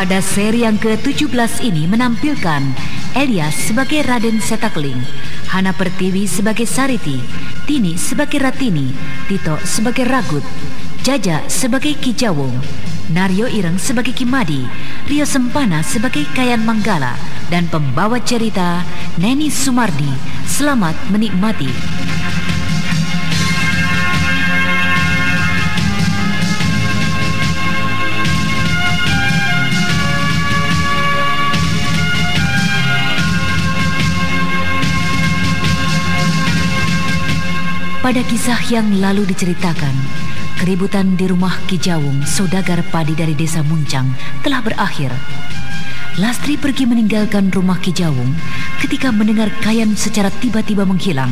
Pada seri yang ke-17 ini menampilkan Elias sebagai Raden Setakling, Hana Pertiwi sebagai Sariti, Tini sebagai Ratini, Tito sebagai Ragut, Jaja sebagai Kijawong, Naryo Ireng sebagai Kimadi, Rio Sempana sebagai Kayan Manggala, dan pembawa cerita Neni Sumardi. Selamat menikmati. Pada kisah yang lalu diceritakan, keributan di rumah Kijawung, saudagar padi dari desa Muncang, telah berakhir. Lastri pergi meninggalkan rumah Kijawung ketika mendengar Kayan secara tiba-tiba menghilang.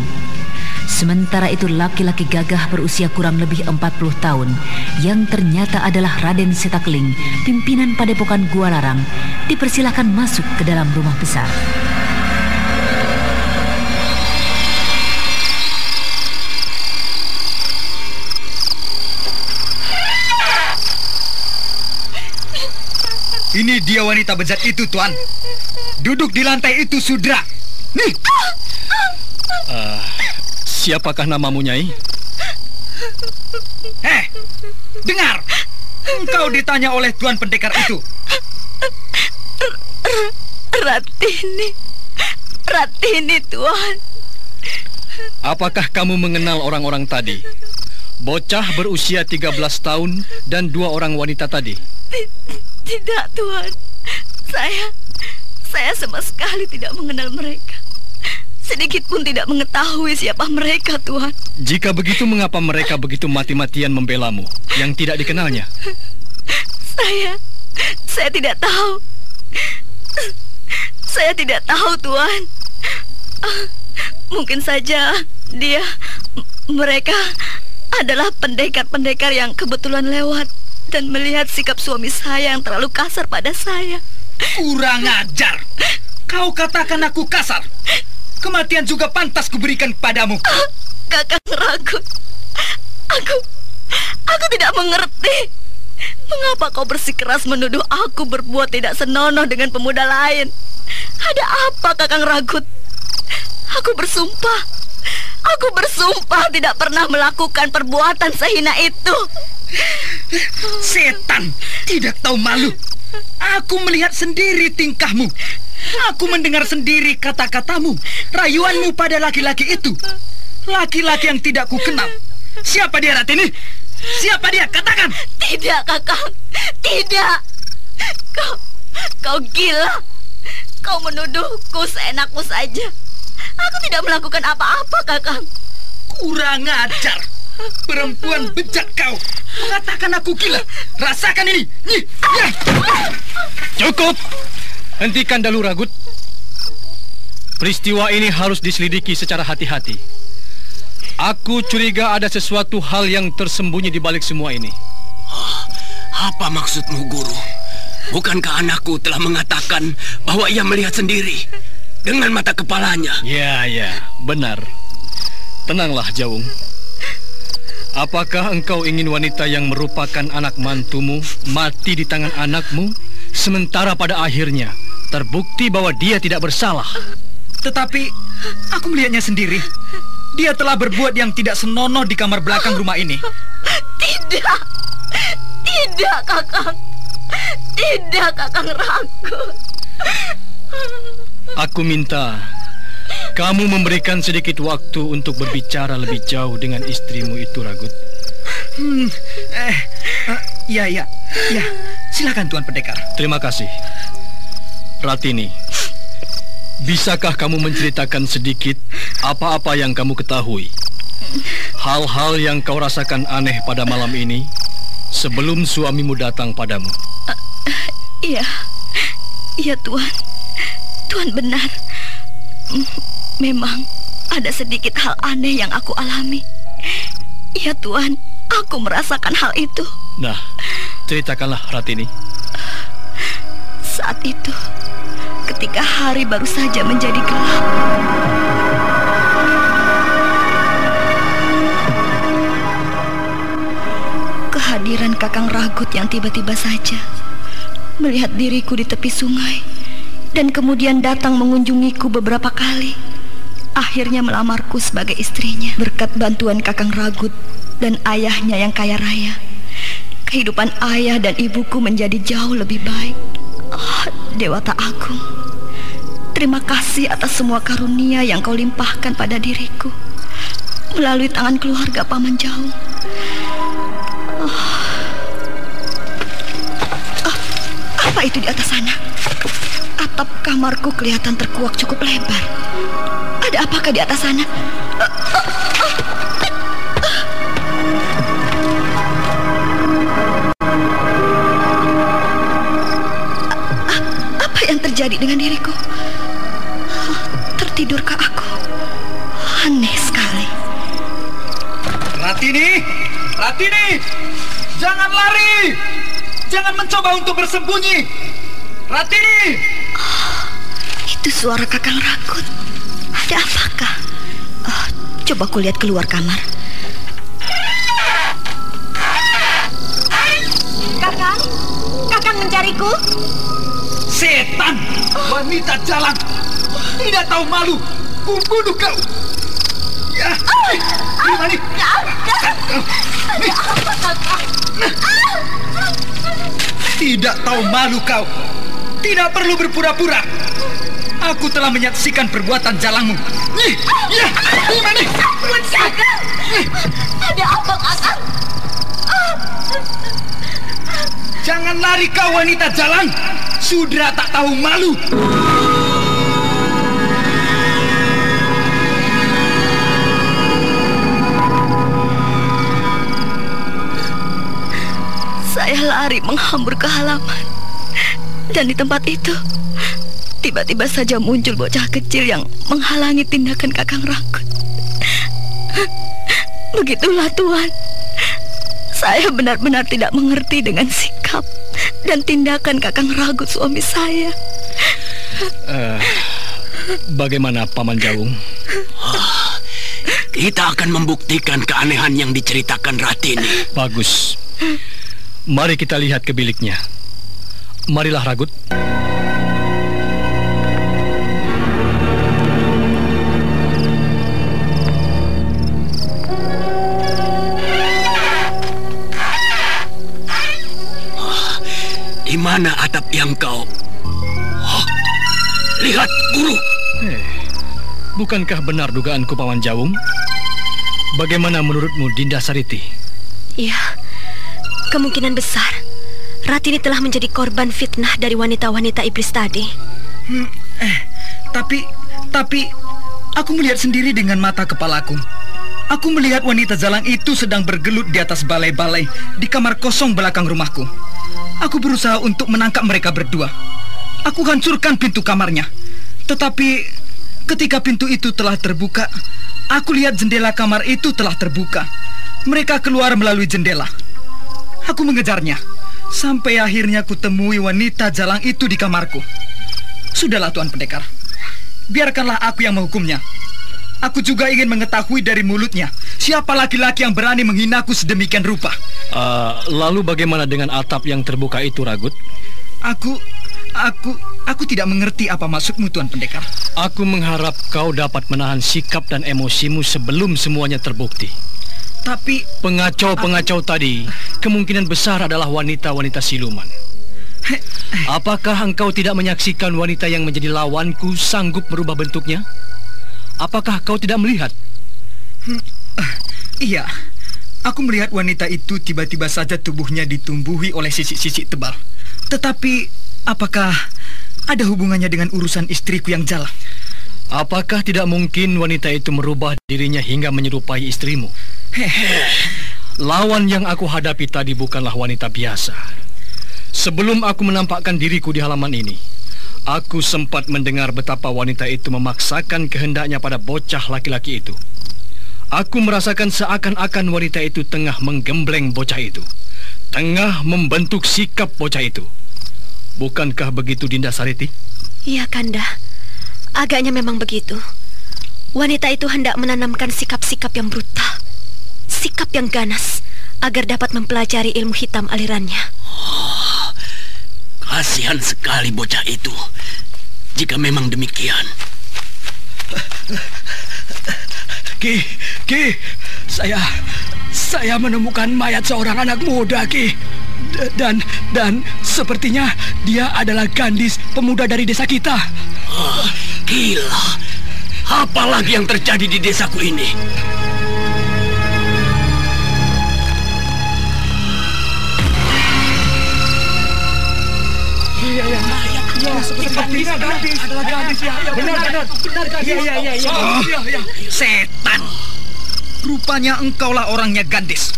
Sementara itu laki-laki gagah berusia kurang lebih 40 tahun yang ternyata adalah Raden Setakling, pimpinan padepokan Gua Larang, dipersilahkan masuk ke dalam rumah besar. Ini dia wanita bejat itu, Tuan. Duduk di lantai itu, Sudra. Nih. Uh, siapakah namamu, Nyai? Eh, dengar. Engkau ditanya oleh Tuan Pendekar itu. Ratini. Ratini, Tuan. Apakah kamu mengenal orang-orang tadi? Bocah berusia 13 tahun dan dua orang wanita tadi. Tidak, Tuhan. Saya saya sama sekali tidak mengenal mereka. Sedikit pun tidak mengetahui siapa mereka, Tuhan. Jika begitu, mengapa mereka begitu mati-matian membelamu yang tidak dikenalnya? Saya saya tidak tahu. Saya tidak tahu, Tuhan. Mungkin saja dia mereka adalah pendekar-pendekar yang kebetulan lewat dan melihat sikap suami saya yang terlalu kasar pada saya. Kurang ajar. Kau katakan aku kasar. Kematian juga pantas kuberikan padamu. Kakak ragu. Aku aku tidak mengerti. Mengapa kau bersikeras menuduh aku berbuat tidak senonoh dengan pemuda lain? Ada apa, Kakang Ragut? Aku bersumpah. Aku bersumpah tidak pernah melakukan perbuatan sehina itu. Setan, tidak tahu malu. Aku melihat sendiri tingkahmu. Aku mendengar sendiri kata-katamu, rayuanmu pada laki-laki itu. Laki-laki yang tidak ku kenal. Siapa dia, Ratini? Siapa dia? Katakan. Tidak, Kakak. Tidak. Kau, kau gila. Kau menuduhku seenakmu saja. Aku tidak melakukan apa-apa, Kakak. Kurang ajar. Perempuan bejat kau Mengatakan aku gila Rasakan ini Nih, ya. Cukup Hentikan dulu Ragut Peristiwa ini harus diselidiki secara hati-hati Aku curiga ada sesuatu hal yang tersembunyi di balik semua ini oh, Apa maksudmu guru? Bukankah anakku telah mengatakan bahwa ia melihat sendiri Dengan mata kepalanya Ya, ya, benar Tenanglah, Jawung. Apakah engkau ingin wanita yang merupakan anak mantumu mati di tangan anakmu, sementara pada akhirnya terbukti bahwa dia tidak bersalah? Tetapi aku melihatnya sendiri. Dia telah berbuat yang tidak senonoh di kamar belakang rumah ini. Tidak. Tidak, Kakang. Tidak, Kakang Ragut. Aku minta kamu memberikan sedikit waktu untuk berbicara lebih jauh dengan istrimu itu, Ragut. Hmm, eh, uh, ya, ya, ya. Silakan Tuan Pendekar. Terima kasih. Ratini, bisakah kamu menceritakan sedikit apa-apa yang kamu ketahui? Hal-hal yang kau rasakan aneh pada malam ini sebelum suamimu datang padamu. Iya, iya Tuan. Tuan benar. Memang ada sedikit hal aneh yang aku alami. Iya Tuan, aku merasakan hal itu. Nah, ceritakanlah Ratini. Saat itu, ketika hari baru saja menjadi gelap. Kehadiran Kakang Ragut yang tiba-tiba saja melihat diriku di tepi sungai dan kemudian datang mengunjungiku beberapa kali. Akhirnya melamarku sebagai istrinya berkat bantuan Kakang Ragut dan ayahnya yang kaya raya. Kehidupan ayah dan ibuku menjadi jauh lebih baik. Oh, Dewata Agung, terima kasih atas semua karunia yang kau limpahkan pada diriku melalui tangan keluarga Paman Jauh. Oh. Oh, apa itu di atas sana? Atap kamarku kelihatan terkuak cukup lebar. Ada apakah di atas sana? Apa yang terjadi dengan diriku? Tertidurkah aku? Aneh sekali. Ratini, Ratini, jangan lari, jangan mencoba untuk bersembunyi. Ratini, Itu suara Kakang Rakut. Ada apakah? Oh, coba aku lihat keluar kamar. Kakang, Kakang mencariku? setan, wanita jalan, tidak tahu malu, kubunuh kau. Ya. Nih. Tidak tahu malu kau. Tidak perlu berpura-pura. Aku telah menyaksikan perbuatan jalangmu. Nih, ya, nih. Kakang, ada apa Kakang? Jangan lari kau wanita jalan. Sudah tak tahu malu. Saya lari menghambur ke halaman. Dan di tempat itu, tiba-tiba saja muncul bocah kecil yang menghalangi tindakan Kakang Rakut. Begitulah Tuan. Saya benar-benar tidak mengerti dengan sikap dan tindakan Kakang Ragut suami saya. Eh, bagaimana Paman Jawung? Kita akan membuktikan keanehan yang diceritakan Ratini. Bagus. Mari kita lihat ke biliknya. Marilah Ragut. Di mana atap yang kau? Hah? Lihat, guru. Eh, bukankah benar dugaanku Paman Jawung? Bagaimana menurutmu Dinda Sariti? Iya, kemungkinan besar Ratini telah menjadi korban fitnah dari wanita-wanita iblis tadi. Hmm, eh, tapi, tapi, aku melihat sendiri dengan mata kepalaku. Aku melihat wanita jalang itu sedang bergelut di atas balai-balai di kamar kosong belakang rumahku. Aku berusaha untuk menangkap mereka berdua. Aku hancurkan pintu kamarnya. Tetapi ketika pintu itu telah terbuka, aku lihat jendela kamar itu telah terbuka. Mereka keluar melalui jendela. Aku mengejarnya. Sampai akhirnya kutemui wanita jalang itu di kamarku. Sudahlah Tuan Pendekar. Biarkanlah aku yang menghukumnya. Aku juga ingin mengetahui dari mulutnya siapa laki-laki yang berani menghinaku sedemikian rupa. Uh, lalu bagaimana dengan atap yang terbuka itu, Ragut? Aku, aku, aku tidak mengerti apa maksudmu, Tuan Pendekar. Aku mengharap kau dapat menahan sikap dan emosimu sebelum semuanya terbukti. Tapi pengacau-pengacau tadi kemungkinan besar adalah wanita-wanita siluman. Apakah engkau tidak menyaksikan wanita yang menjadi lawanku sanggup merubah bentuknya? Apakah kau tidak melihat? Hmm, uh, iya, aku melihat wanita itu tiba-tiba saja tubuhnya ditumbuhi oleh sisik-sisik tebal. Tetapi, apakah ada hubungannya dengan urusan istriku yang jalan? Apakah tidak mungkin wanita itu merubah dirinya hingga menyerupai istrimu? Lawan yang aku hadapi tadi bukanlah wanita biasa. Sebelum aku menampakkan diriku di halaman ini, Aku sempat mendengar betapa wanita itu memaksakan kehendaknya pada bocah laki-laki itu. Aku merasakan seakan-akan wanita itu tengah menggembleng bocah itu. Tengah membentuk sikap bocah itu. Bukankah begitu Dinda Sariti? Iya, Kanda. Agaknya memang begitu. Wanita itu hendak menanamkan sikap-sikap yang brutal. Sikap yang ganas agar dapat mempelajari ilmu hitam alirannya. Oh, kasihan sekali bocah itu. Jika memang demikian. Ki, Ki, saya saya menemukan mayat seorang anak muda, Ki. D dan dan sepertinya dia adalah Gandis, pemuda dari desa kita. Oh, gila. Apalagi yang terjadi di desaku ini? Ya, seperti gadis, adalah gadis ya. Benar, benar. Benar gadis. Iya, iya, iya. Oh, iya, iya. Setan. Rupanya engkaulah orangnya gadis.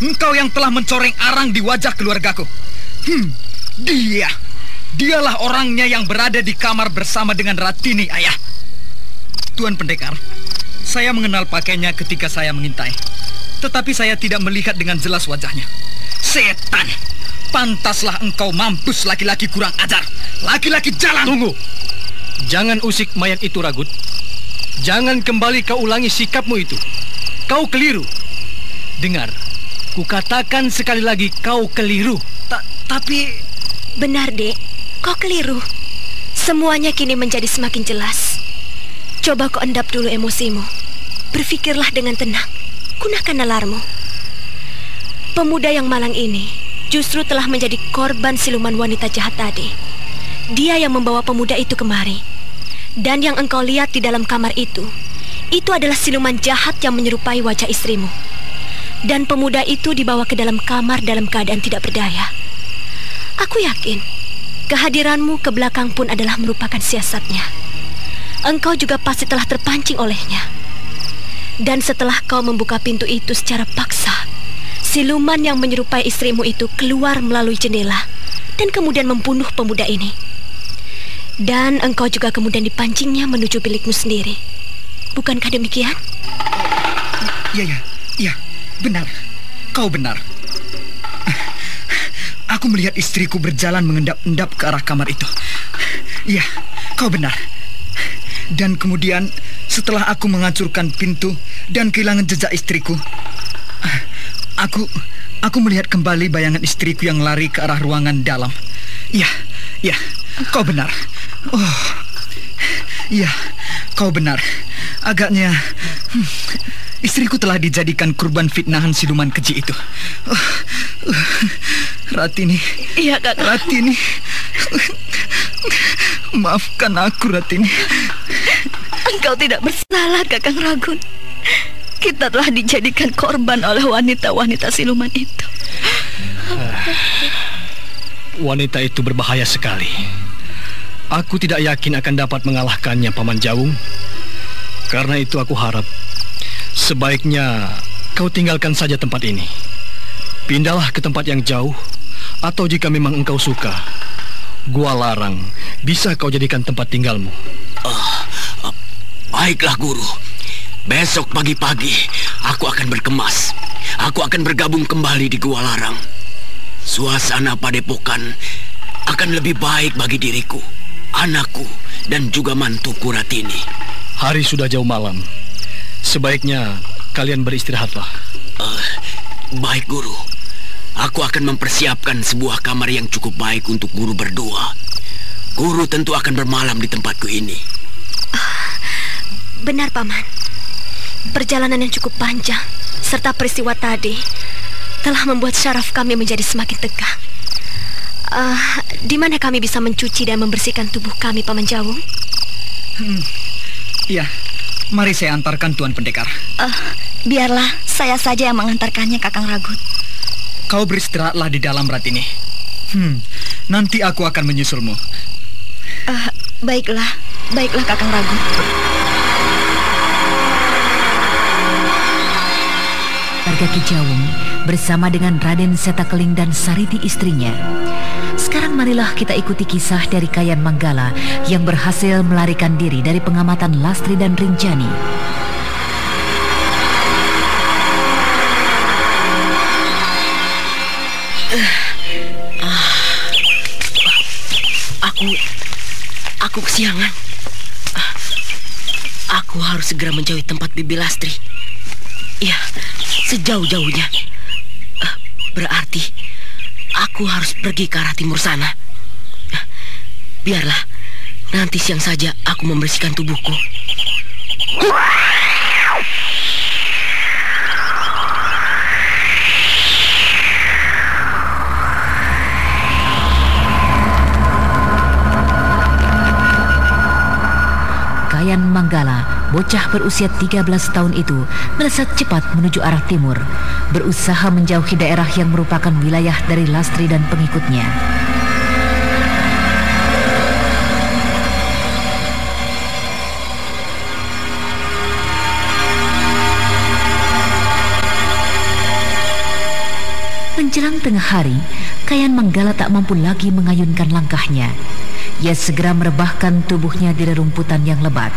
Engkau yang telah mencoreng arang di wajah keluargaku. Hmm, dia. Dialah orangnya yang berada di kamar bersama dengan Ratini, ayah. Tuan pendekar, saya mengenal pakainya ketika saya mengintai. Tetapi saya tidak melihat dengan jelas wajahnya. Setan! Pantaslah engkau mampus laki-laki kurang ajar. Laki-laki jalan. Tunggu. Jangan usik mayat itu, Ragut. Jangan kembali kau ulangi sikapmu itu. Kau keliru. Dengar, kukatakan sekali lagi kau keliru. Ta tapi... Benar, Dek. Kau keliru. Semuanya kini menjadi semakin jelas. Coba kau endap dulu emosimu. Berpikirlah dengan tenang. Gunakan nalarmu. Pemuda yang malang ini justru telah menjadi korban siluman wanita jahat tadi. Dia yang membawa pemuda itu kemari. Dan yang engkau lihat di dalam kamar itu, itu adalah siluman jahat yang menyerupai wajah istrimu. Dan pemuda itu dibawa ke dalam kamar dalam keadaan tidak berdaya. Aku yakin kehadiranmu ke belakang pun adalah merupakan siasatnya. Engkau juga pasti telah terpancing olehnya. Dan setelah kau membuka pintu itu secara paksa, Siluman yang menyerupai istrimu itu keluar melalui jendela dan kemudian membunuh pemuda ini. Dan engkau juga kemudian dipancingnya menuju bilikmu sendiri. Bukankah demikian? Iya, iya, iya, benar. Kau benar. Aku melihat istriku berjalan mengendap-endap ke arah kamar itu. Iya, kau benar. Dan kemudian setelah aku menghancurkan pintu dan kehilangan jejak istriku, Aku aku melihat kembali bayangan istriku yang lari ke arah ruangan dalam. Ya, ya, kau benar. Oh. Ya, kau benar. Agaknya hmm, istriku telah dijadikan kurban fitnahan siluman keji itu. Oh, uh, Ratini. Iya, Kakak. Ratini. Maafkan aku, Ratini. Engkau tidak bersalah, Kakang Ragun. Kita telah dijadikan korban oleh wanita-wanita siluman itu. Wanita itu berbahaya sekali. Aku tidak yakin akan dapat mengalahkannya, Paman Jawung. Karena itu aku harap sebaiknya kau tinggalkan saja tempat ini. Pindahlah ke tempat yang jauh, atau jika memang engkau suka, gua larang bisa kau jadikan tempat tinggalmu. Uh, uh, baiklah, Guru. Besok pagi-pagi aku akan berkemas. Aku akan bergabung kembali di Gua Larang. Suasana padepokan akan lebih baik bagi diriku, anakku, dan juga mantuku Ratini. Hari sudah jauh malam. Sebaiknya kalian beristirahatlah. Uh, baik, Guru. Aku akan mempersiapkan sebuah kamar yang cukup baik untuk guru berdua. Guru tentu akan bermalam di tempatku ini. Uh, benar, Paman. Perjalanan yang cukup panjang serta peristiwa tadi telah membuat syaraf kami menjadi semakin tegang. Uh, di mana kami bisa mencuci dan membersihkan tubuh kami, Paman Jawung? Hmm, iya, mari saya antarkan Tuan Pendekar. Uh, biarlah saya saja yang mengantarkannya, Kakang Ragut. Kau beristirahatlah di dalam rat ini. Hmm, nanti aku akan menyusulmu. Uh, baiklah, baiklah Kakang Ragut. Warga Kijawung bersama dengan Raden Setakeling dan Sariti istrinya. Sekarang marilah kita ikuti kisah dari Kayan Manggala yang berhasil melarikan diri dari pengamatan Lastri dan Rinjani. aku aku kesiangan. Aku harus segera menjauhi tempat Bibi Lastri. Ya, sejauh-jauhnya. Uh, berarti aku harus pergi ke arah timur sana. Uh, biarlah, nanti siang saja aku membersihkan tubuhku. Kayan Manggala Bocah berusia 13 tahun itu melesat cepat menuju arah timur, berusaha menjauhi daerah yang merupakan wilayah dari Lastri dan pengikutnya. Menjelang tengah hari, Kayan Manggala tak mampu lagi mengayunkan langkahnya. Ia segera merebahkan tubuhnya di rerumputan yang lebat.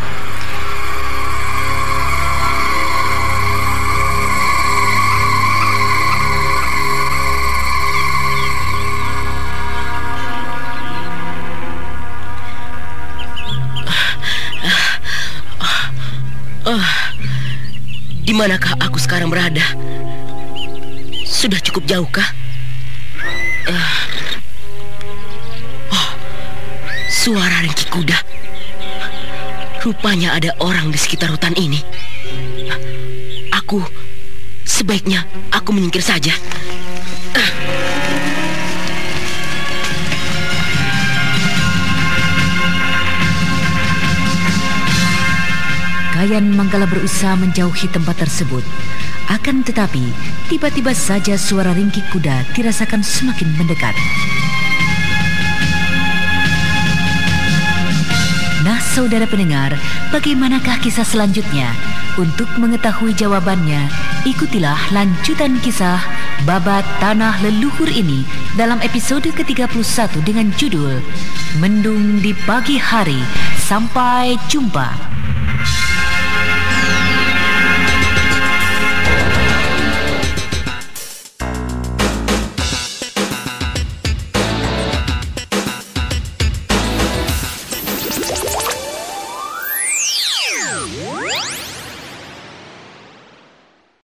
Manakah aku sekarang berada? Sudah cukup jauhkah? Uh, oh, suara ringkik kuda. Rupanya ada orang di sekitar hutan ini. Aku sebaiknya aku menyingkir saja. Kayan Manggala berusaha menjauhi tempat tersebut. Akan tetapi, tiba-tiba saja suara ringkik kuda dirasakan semakin mendekat. Nah, saudara pendengar, bagaimanakah kisah selanjutnya? Untuk mengetahui jawabannya, ikutilah lanjutan kisah Babat Tanah Leluhur ini dalam episode ke-31 dengan judul Mendung di Pagi Hari. Sampai jumpa.